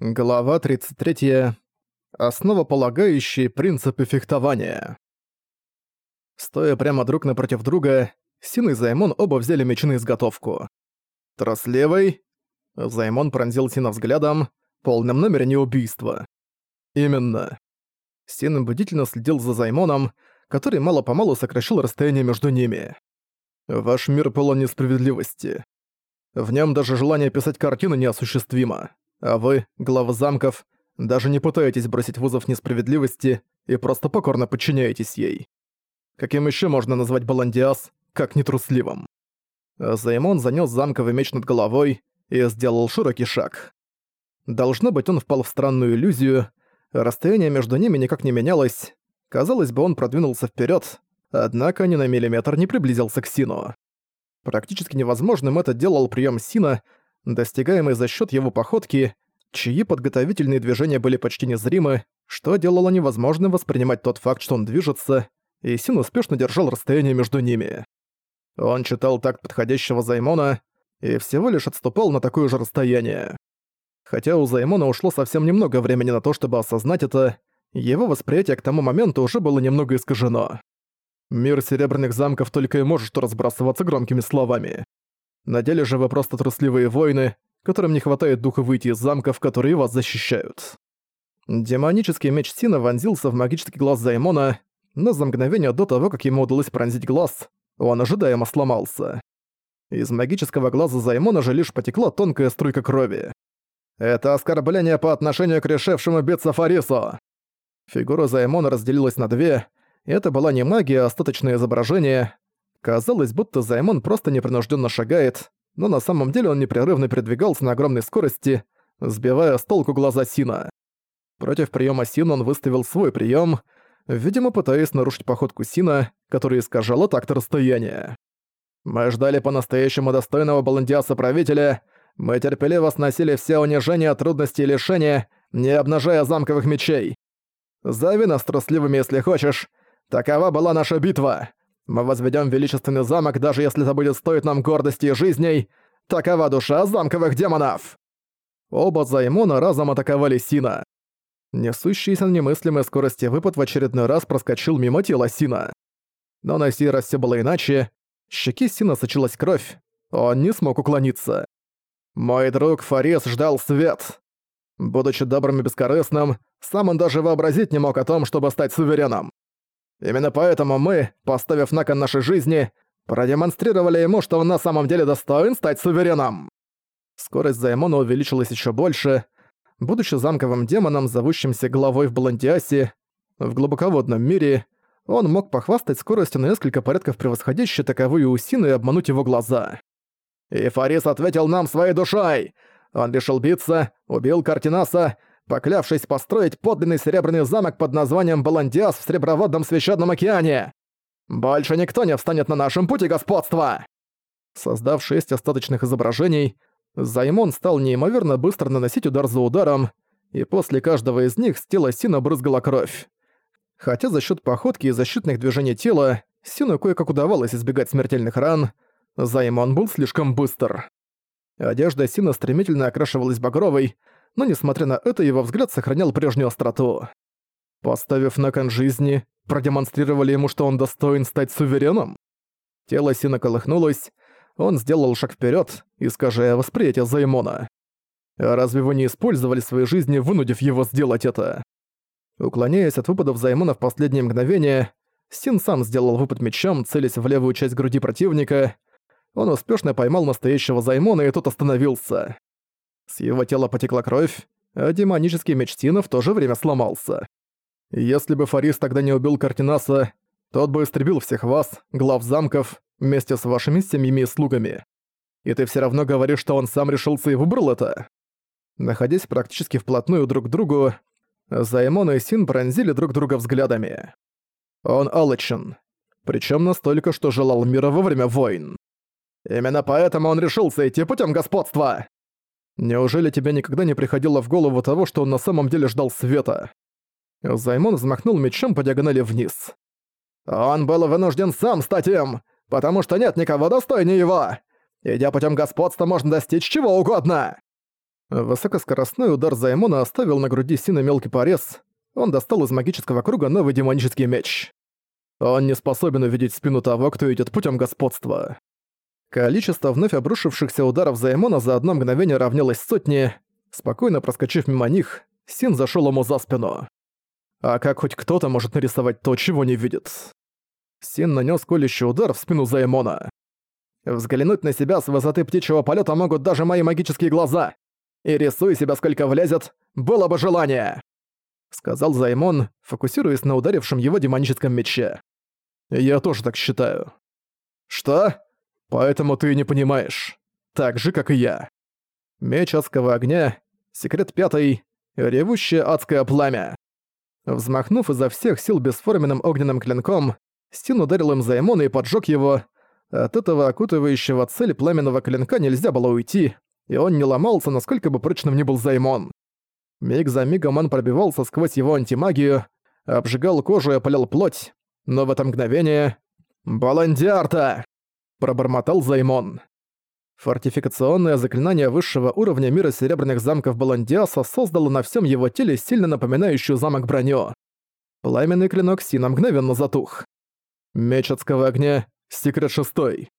Глава 33. Основополагающие принципы фехтования. Стоя прямо друг напротив друга, Син и Займон оба взяли мечи на изготовку. Трос левой. Займон пронзил Сина взглядом, полным намерения убийства. Именно. Син бдительно следил за Займоном, который мало-помалу сокращал расстояние между ними. Ваш мир полон несправедливости. В нем даже желание писать картины неосуществимо. А вы, главы замков, даже не пытаетесь бросить вызов несправедливости и просто покорно подчиняетесь ей. Каким еще можно назвать Баландиас, как нетрусливым? Займон занёс замковый меч над головой и сделал широкий шаг. Должно быть, он впал в странную иллюзию, расстояние между ними никак не менялось, казалось бы, он продвинулся вперед, однако ни на миллиметр не приблизился к Сину. Практически невозможным это делал прием Сина, достигаемый за счет его походки, чьи подготовительные движения были почти незримы, что делало невозможным воспринимать тот факт, что он движется, и Син успешно держал расстояние между ними. Он читал так подходящего Займона и всего лишь отступал на такое же расстояние. Хотя у Займона ушло совсем немного времени на то, чтобы осознать это, его восприятие к тому моменту уже было немного искажено. Мир Серебряных Замков только и может что разбрасываться громкими словами. На деле же вы просто трусливые воины, которым не хватает духа выйти из замков, которые вас защищают. Демонический меч Сина вонзился в магический глаз Займона, но за мгновение до того, как ему удалось пронзить глаз, он ожидаемо сломался. Из магического глаза Займона же лишь потекла тонкая струйка крови. «Это оскорбление по отношению к решившему биться Фарису!» Фигура Займона разделилась на две, это была не магия, а остаточное изображение, Казалось, будто Займон просто непринужденно шагает, но на самом деле он непрерывно передвигался на огромной скорости, сбивая с толку глаза Сина. Против приема Сина он выставил свой прием, видимо, пытаясь нарушить походку Сина, которая искажала такт расстояния. «Мы ждали по-настоящему достойного баландиаса-правителя, мы терпеливо сносили все унижения, трудности и лишения, не обнажая замковых мечей. Зови нас трусливыми, если хочешь. Такова была наша битва. Мы возведем величественный замок, даже если это будет стоить нам гордости и жизней. Такова душа замковых демонов!» Оба Займона разом атаковали Сина. Несущийся на немыслимой скорости выпад в очередной раз проскочил мимо тела Сина. Но на сей раз всё было иначе. Щеки Сина сочилась кровь. Он не смог уклониться. Мой друг Фарис ждал свет. Будучи добрым и бескорыстным, сам он даже вообразить не мог о том, чтобы стать сувереном. Именно поэтому мы, поставив на кон нашей жизни, продемонстрировали ему, что он на самом деле достоин стать сувереном. Скорость Займона увеличилась еще больше. Будучи замковым демоном, зовущимся главой в Баландиасе, в глубоководном мире, он мог похвастать скоростью на несколько порядков превосходящей таковую Усину и обмануть его глаза. И ответил нам своей душой. Он решил биться, убил Картинаса поклявшись построить подлинный серебряный замок под названием Баландиас в Среброводном Священном океане. Больше никто не встанет на нашем пути господства!» Создав шесть остаточных изображений, Займон стал неимоверно быстро наносить удар за ударом, и после каждого из них с тела Сина брызгала кровь. Хотя за счет походки и защитных движений тела Сину кое-как удавалось избегать смертельных ран, Займон был слишком быстр. Одежда Сина стремительно окрашивалась багровой, но несмотря на это его взгляд сохранял прежнюю остроту. Поставив на кон жизни, продемонстрировали ему, что он достоин стать сувереном? Тело Сина колыхнулось, он сделал шаг вперед, искажая восприятие Займона. А разве вы не использовали свои жизни, вынудив его сделать это? Уклоняясь от выпадов Займона в последнее мгновение, Син сам сделал выпад мечом, целясь в левую часть груди противника. Он успешно поймал настоящего Займона, и тот остановился. С его тела потекла кровь, а демонический меч Тина в то же время сломался. Если бы Фарис тогда не убил Картинаса, тот бы истребил всех вас, глав замков, вместе с вашими семьями и слугами. И ты все равно говоришь, что он сам решился и выбрал это. Находясь практически вплотную друг к другу, Займон и Син пронзили друг друга взглядами. Он алчен, причем настолько, что желал мира во время войн. Именно поэтому он решился идти путем господства. Неужели тебе никогда не приходило в голову того, что он на самом деле ждал света?» Займон взмахнул мечом по диагонали вниз. «Он был вынужден сам стать им, потому что нет никого достойнее его! Идя путем господства, можно достичь чего угодно!» Высокоскоростной удар Займона оставил на груди Сина мелкий порез. Он достал из магического круга новый демонический меч. Он не способен увидеть спину того, кто идет путем господства. Количество вновь обрушившихся ударов Займона за одно мгновение равнялось сотне. Спокойно проскочив мимо них, Син зашел ему за спину. А как хоть кто-то может нарисовать то, чего не видит? Син нанес колющий удар в спину Займона. Взглянуть на себя с высоты птичьего полета могут даже мои магические глаза. И рисуй себя сколько влезет, было бы желание. Сказал Займон, фокусируясь на ударившем его демоническом мече. Я тоже так считаю. Что? Поэтому ты не понимаешь. Так же, как и я. Меч адского огня, секрет пятый, ревущее адское пламя. Взмахнув изо всех сил бесформенным огненным клинком, Стин ударил им Займона и поджег его. От этого окутывающего цель пламенного клинка нельзя было уйти, и он не ломался, насколько бы прочным ни был Займон. Миг за мигом он пробивался сквозь его антимагию, обжигал кожу и опалял плоть, но в это мгновение... «Баландиарта!» – пробормотал Займон. Фортификационное заклинание высшего уровня мира Серебряных замков Баландиаса создало на всем его теле сильно напоминающую замок броню. Пламенный клинок Сина мгновенно затух. Меч адского огня, секрет шестой.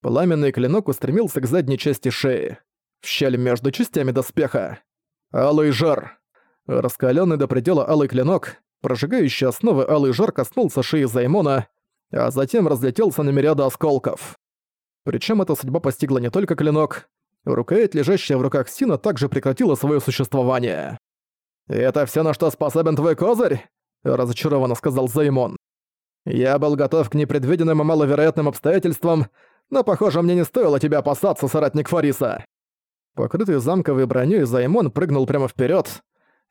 Пламенный клинок устремился к задней части шеи, в щель между частями доспеха. Алый жар. Раскаленный до предела алый клинок, Прожигающий основы алый жар коснулся шеи Займона, а затем разлетелся на мириады осколков. Причем эта судьба постигла не только клинок, рукоять, лежащая в руках Сина, также прекратила свое существование. «Это все, на что способен твой козырь?» – разочарованно сказал Займон. «Я был готов к непредвиденным и маловероятным обстоятельствам, но, похоже, мне не стоило тебя опасаться, соратник Фариса». Покрытый замковой броней Займон прыгнул прямо вперед,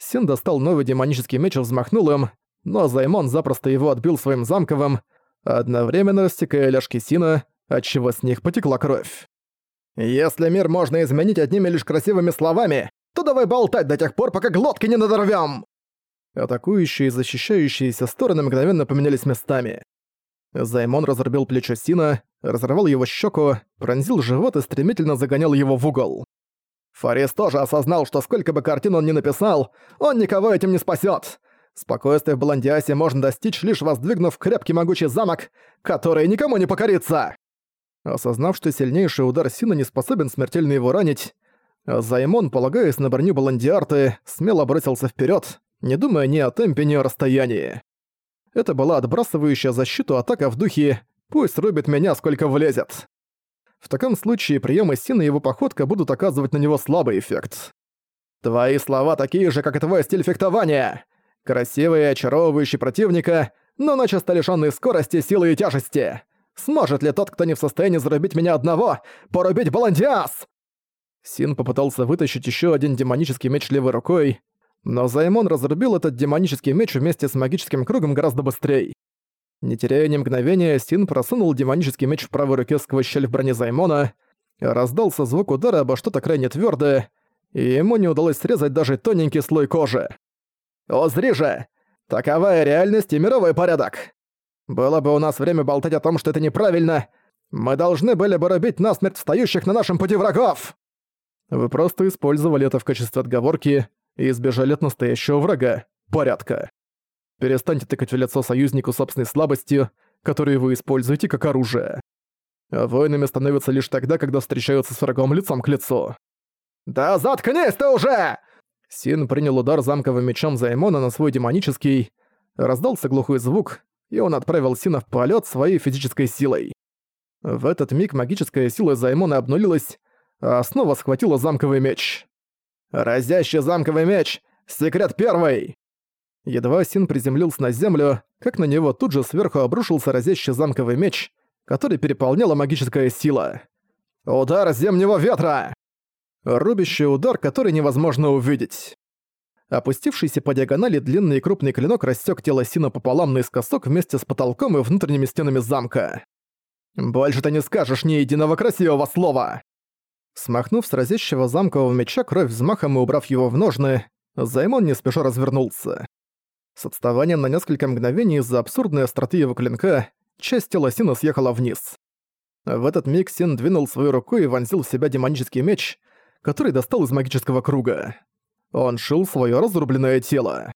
Син достал новый демонический меч и взмахнул им, но Займон запросто его отбил своим замковым, одновременно растекая ляжки Сина, отчего с них потекла кровь. «Если мир можно изменить одними лишь красивыми словами, то давай болтать до тех пор, пока глотки не надорвём!» Атакующие и защищающиеся стороны мгновенно поменялись местами. Займон разрубил плечо Сина, разорвал его щеку, пронзил живот и стремительно загонял его в угол. Фарис тоже осознал, что сколько бы картин он ни написал, он никого этим не спасет. Спокойствие в Баландиасе можно достичь, лишь воздвигнув крепкий могучий замок, который никому не покорится. Осознав, что сильнейший удар Сина не способен смертельно его ранить, Займон, полагаясь на броню Баландиарты, смело бросился вперед, не думая ни о темпе, ни о расстоянии. Это была отбрасывающая защиту атака в духе «Пусть рубит меня, сколько влезет». В таком случае приемы Сина и его походка будут оказывать на него слабый эффект. Твои слова такие же, как и твой стиль фехтования. Красивый и очаровывающий противника, но начисто лишённый скорости, силы и тяжести. Сможет ли тот, кто не в состоянии зарубить меня одного, порубить Баландиас? Син попытался вытащить ещё один демонический меч левой рукой, но Займон разрубил этот демонический меч вместе с магическим кругом гораздо быстрее. Не теряя ни мгновения, Син просунул демонический меч в правой руке сквозь щель в броне Займона, раздался звук удара обо что-то крайне твёрдое, и ему не удалось срезать даже тоненький слой кожи. «Узри же! Таковая реальность и мировой порядок! Было бы у нас время болтать о том, что это неправильно, мы должны были бы рубить насмерть встающих на нашем пути врагов!» Вы просто использовали это в качестве отговорки и избежали от настоящего врага — порядка. Перестаньте тыкать в лицо союзнику собственной слабостью, которую вы используете как оружие. А воинами становятся лишь тогда, когда встречаются с врагом лицом к лицу. «Да заткнись ты уже!» Син принял удар замковым мечом Займона на свой демонический, раздался глухой звук, и он отправил Сина в полет своей физической силой. В этот миг магическая сила Займона обнулилась, а снова схватила замковый меч. «Разящий замковый меч! Секрет первый!» Едва Син приземлился на землю, как на него тут же сверху обрушился разящий замковый меч, который переполняла магическая сила. «Удар зимнего ветра!» Рубящий удар, который невозможно увидеть. Опустившийся по диагонали длинный и крупный клинок рассек тело Сина пополам наискосок вместе с потолком и внутренними стенами замка. «Больше ты не скажешь ни единого красивого слова!» Смахнув с разящего замкового меча кровь взмахом и убрав его в ножны, Займон не спеша развернулся. С отставанием на несколько мгновений из-за абсурдной остроты его клинка часть тела Сина съехала вниз. В этот миг Син двинул свою руку и вонзил в себя демонический меч, который достал из магического круга. Он шил свое разрубленное тело.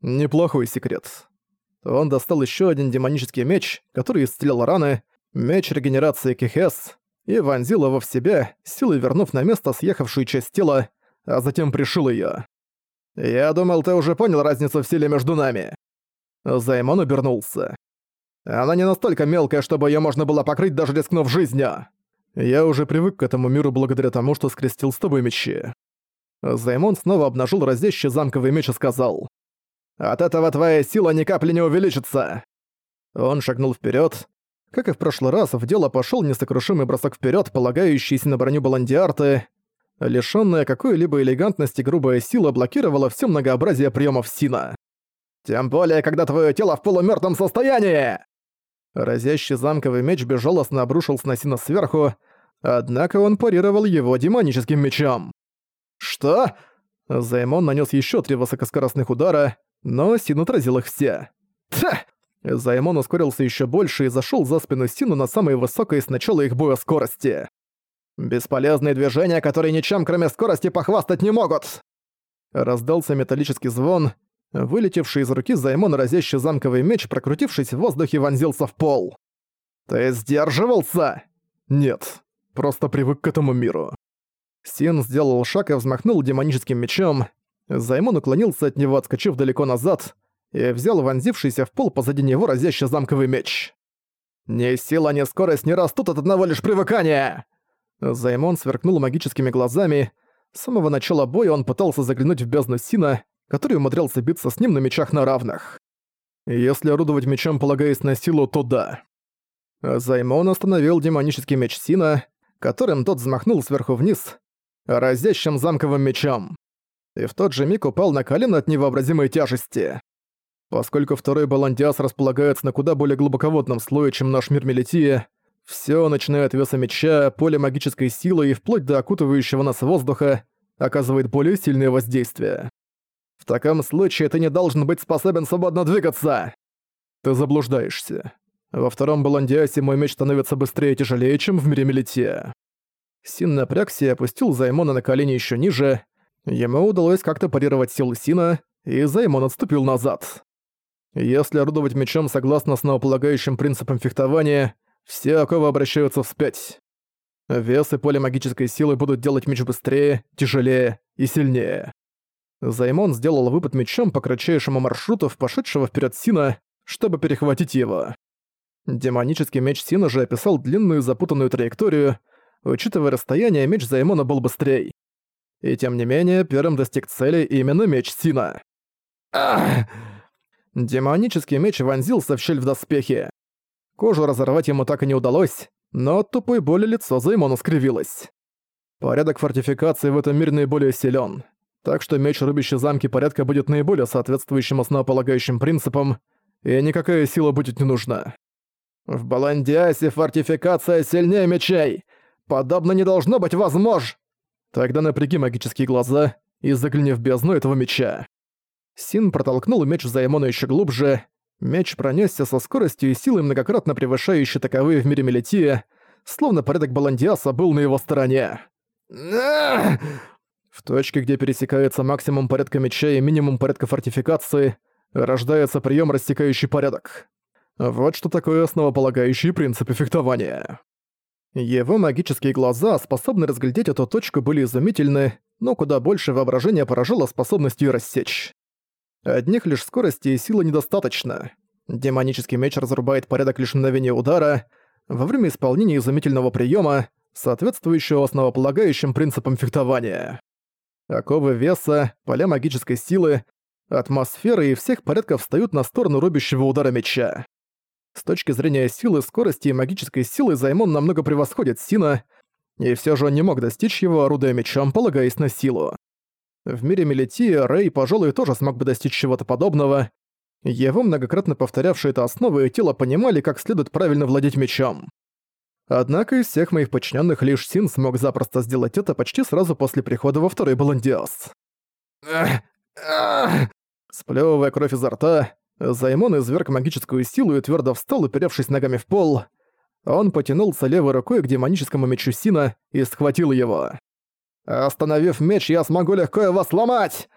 Неплохой секрет. Он достал еще один демонический меч, который исцелял раны, меч регенерации Кихес, и вонзил его в себя, силой вернув на место съехавшую часть тела, а затем пришил ее. «Я думал, ты уже понял разницу в силе между нами». Займон обернулся. «Она не настолько мелкая, чтобы ее можно было покрыть, даже рискнув жизнью. Я уже привык к этому миру благодаря тому, что скрестил с тобой мечи». Займон снова обнажил разящий замковый меч и сказал. «От этого твоя сила ни капли не увеличится!» Он шагнул вперед. Как и в прошлый раз, в дело пошел несокрушимый бросок вперед, полагающийся на броню Баландиарты. Лишённая какой-либо элегантности грубая сила блокировала все многообразие приемов Сина. «Тем более, когда твое тело в полумертвом состоянии!» Разящий замковый меч безжалостно обрушился на Сина сверху, однако он парировал его демоническим мечом. «Что?» Займон нанес еще три высокоскоростных удара, но Син отразил их все. «Тха!» Займон ускорился еще больше и зашел за спину Сину на самой высокой с начала их боя скорости. «Бесполезные движения, которые ничем кроме скорости похвастать не могут!» Раздался металлический звон, вылетевший из руки Займона разящий замковый меч, прокрутившись в воздухе, вонзился в пол. «Ты сдерживался?» «Нет, просто привык к этому миру». Син сделал шаг и взмахнул демоническим мечом. Займон уклонился от него, отскочив далеко назад, и взял вонзившийся в пол позади него разящий замковый меч. «Ни сила, ни скорость не растут от одного лишь привыкания!» Займон сверкнул магическими глазами. С самого начала боя он пытался заглянуть в бездну Сина, который умудрялся биться с ним на мечах на равных. Если орудовать мечом, полагаясь на силу, то да. Займон остановил демонический меч Сина, которым тот взмахнул сверху вниз, разящим замковым мечом. И в тот же миг упал на колено от невообразимой тяжести. Поскольку второй Баландиас располагается на куда более глубоководном слое, чем наш мир Мелития, все, начиная от веса меча, поля магической силы и вплоть до окутывающего нас воздуха, оказывает более сильное воздействие. В таком случае ты не должен быть способен свободно двигаться. Ты заблуждаешься. Во втором Баландиасе мой меч становится быстрее и тяжелее, чем в мире Мелития. Син напрягся и опустил Займона на колени еще ниже. Ему удалось как-то парировать силу Сина, и Займон отступил назад. Если орудовать мечом согласно основополагающим принципам фехтования, все оковы обращаются вспять. Вес и поле магической силы будут делать меч быстрее, тяжелее и сильнее. Займон сделал выпад мечом по кратчайшему маршруту в пошедшего вперед Сина, чтобы перехватить его. Демонический меч Сина же описал длинную запутанную траекторию, учитывая расстояние, меч Займона был быстрее. И тем не менее, первым достиг цели именно меч Сина. Ах! Демонический меч вонзился в щель в доспехе. Кожу разорвать ему так и не удалось, но от тупой боли лицо Займона скривилось. Порядок фортификации в этом мире наиболее силен, так что меч, рубящий замки порядка, будет наиболее соответствующим основополагающим принципам, и никакая сила будет не нужна. В Баландиасе фортификация сильнее мечей! Подобно не должно быть возможно! Тогда напряги магические глаза и загляни в бездну этого меча. Син протолкнул меч Займона еще глубже. Меч пронесся со скоростью и силой, многократно превышающей таковые в мире Мелития, словно порядок Баландиаса был на его стороне. В точке, где пересекается максимум порядка меча и минимум порядка фортификации, рождается прием растекающий порядок. Вот что такое основополагающие принципы фехтования. Его магические глаза, способны разглядеть эту точку, были изумительны, но куда больше воображения поражало способностью рассечь. Одних лишь скорости и силы недостаточно. Демонический меч разрубает порядок лишь мгновения удара, во время исполнения изумительного приема, соответствующего основополагающим принципам фехтования. Оковы веса, поля магической силы, атмосферы и всех порядков встают на сторону рубящего удара меча. С точки зрения силы, скорости и магической силы Займон намного превосходит Сина, и все же он не мог достичь его, орудуя мечом, полагаясь на силу. В мире Мелития Рэй, пожалуй, тоже смог бы достичь чего-то подобного. Его многократно повторявшие это основы и тело понимали, как следует правильно владеть мечом. Однако из всех моих подчиненных лишь Син смог запросто сделать это почти сразу после прихода во второй Баландиас. Сплёвывая кровь изо рта, Займон изверг магическую силу и твердо встал, уперевшись ногами в пол. Он потянулся левой рукой к демоническому мечу Сина и схватил его. Остановив меч, я смогу легко его сломать!»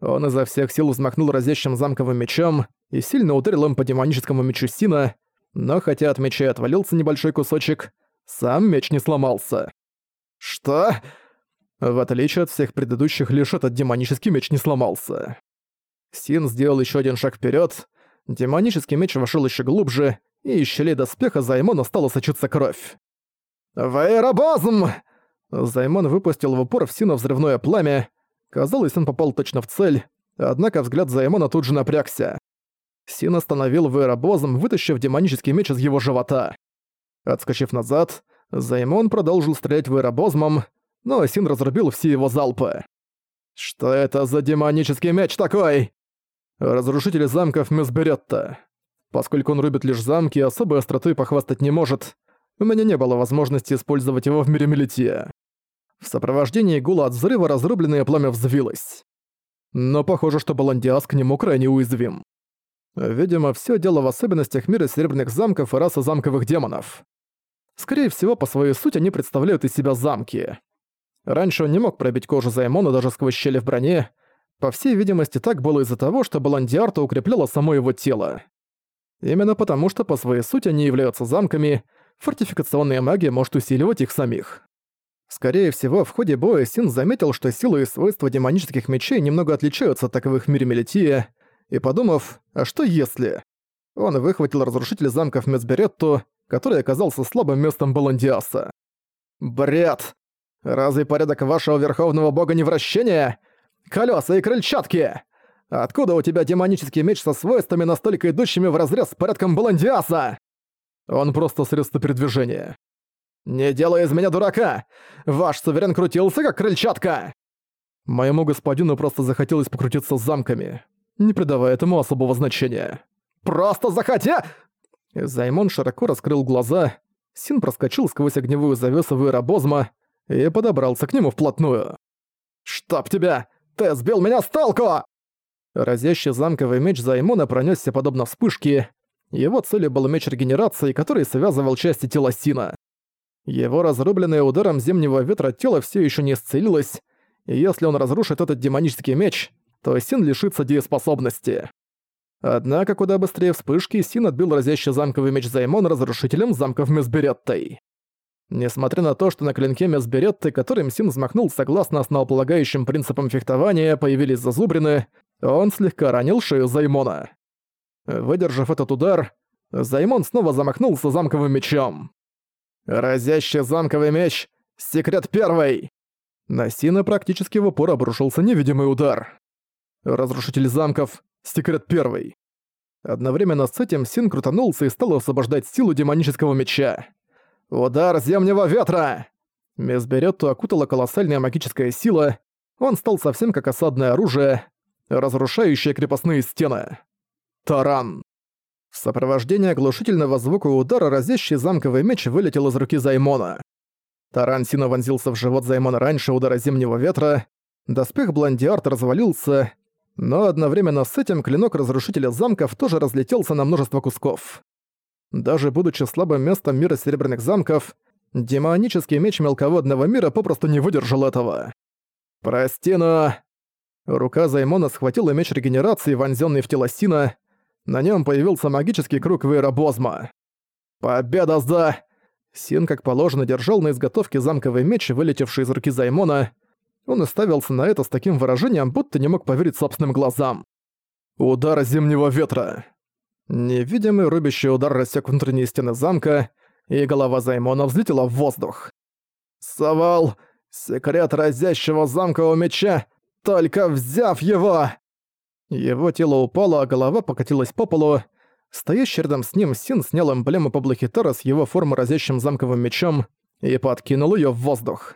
Он изо всех сил взмахнул разящим замковым мечом и сильно ударил им по демоническому мечу Сина, но хотя от меча отвалился небольшой кусочек, сам меч не сломался. «Что?» В отличие от всех предыдущих, лишь этот демонический меч не сломался. Син сделал еще один шаг вперед. демонический меч вошел еще глубже, и из щелей доспеха Займона стала сочиться кровь. «Ваэробазм!» Займон выпустил в упор в Сина взрывное пламя. Казалось, он попал точно в цель, однако взгляд Займона тут же напрягся. Син остановил Ваэробазм, вытащив демонический меч из его живота. Отскочив назад, Займон продолжил стрелять Ваэробазмом, но Син разрубил все его залпы. «Что это за демонический меч такой?» Разрушитель замков Месберетта. Поскольку он рубит лишь замки, особой остроты похвастать не может, у меня не было возможности использовать его в мире Мелития. В сопровождении гула от взрыва разрубленное пламя взвилось. Но похоже, что Баландиас к нему крайне уязвим. Видимо, все дело в особенностях мира Серебряных замков и расы замковых демонов. Скорее всего, по своей сути они представляют из себя замки. Раньше он не мог пробить кожу Займона даже сквозь щели в броне. По всей видимости, так было из-за того, что Баландиарта укрепляла само его тело. Именно потому, что по своей сути они являются замками, фортификационная магия может усиливать их самих. Скорее всего, в ходе боя Син заметил, что силы и свойства демонических мечей немного отличаются от таковых в мире Мелития, и подумав, а что если? Он выхватил разрушитель замков Мецберетту, который оказался слабым местом Баландиаса. «Бред! Разве порядок вашего верховного бога не вращение? Колёса и крыльчатки! Откуда у тебя демонический меч со свойствами, настолько идущими вразрез с порядком Баландиаса?» Он просто средство передвижения. «Не делай из меня дурака! Ваш суверен крутился, как крыльчатка!» Моему господину просто захотелось покрутиться с замками, не придавая этому особого значения. «Просто захотя...» Займон широко раскрыл глаза, Син проскочил сквозь огневую завесу Вейробозма и подобрался к нему вплотную. «Чтоб тебя! Ты сбил меня с толку!» Разящий замковый меч Займона пронесся подобно вспышке. Его целью был меч регенерации, который связывал части тела Сина. Его разрубленное ударом зимнего ветра тело все еще не исцелилось, и если он разрушит этот демонический меч, то Син лишится дееспособности. Однако куда быстрее вспышки Син отбил разящий замковый меч Займон разрушителем замков Месбереттой. Несмотря на то, что на клинке Месберетты, которым Син взмахнул согласно основополагающим принципам фехтования, появились зазубрины, он слегка ранил шею Займона. Выдержав этот удар, Займон снова замахнулся замковым мечом. «Разящий замковый меч! Секрет первый!» На Сина практически в упор обрушился невидимый удар. Разрушитель замков, секрет первый. Одновременно с этим Син крутанулся и стал освобождать силу демонического меча. «Удар зимнего ветра!» Месберетту окутала колоссальная магическая сила, он стал совсем как осадное оружие, разрушающее крепостные стены. Таран. В сопровождении оглушительного звука удара разящий замковый меч вылетел из руки Займона. Таран сильно вонзился в живот Займона раньше удара зимнего ветра, доспех Бландиарт развалился, но одновременно с этим клинок разрушителя замков тоже разлетелся на множество кусков. Даже будучи слабым местом мира Серебряных замков, демонический меч мелководного мира попросту не выдержал этого. «Прости, но...» Рука Займона схватила меч регенерации, вонзённый в тело Сина. На нём появился магический круг Вейробозма. «Победа за...» Син, как положено, держал на изготовке замковый меч, вылетевший из руки Займона. Он уставился на это с таким выражением, будто не мог поверить собственным глазам. Удар зимнего ветра. Невидимый рубящий удар рассек внутренние стены замка, и голова Займона взлетела в воздух. «Совал! Секрет разящего замкового меча! Только взяв его!» Его тело упало, а голова покатилась по полу, Стоящий рядом с ним Син снял эмблему Паблохитара с его формы разящим замковым мечом и подкинул ее в воздух.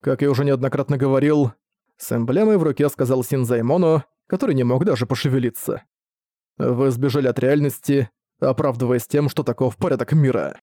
Как я уже неоднократно говорил, с эмблемой в руке сказал Син Займону, который не мог даже пошевелиться. Вы сбежали от реальности, оправдываясь тем, что таков порядок мира.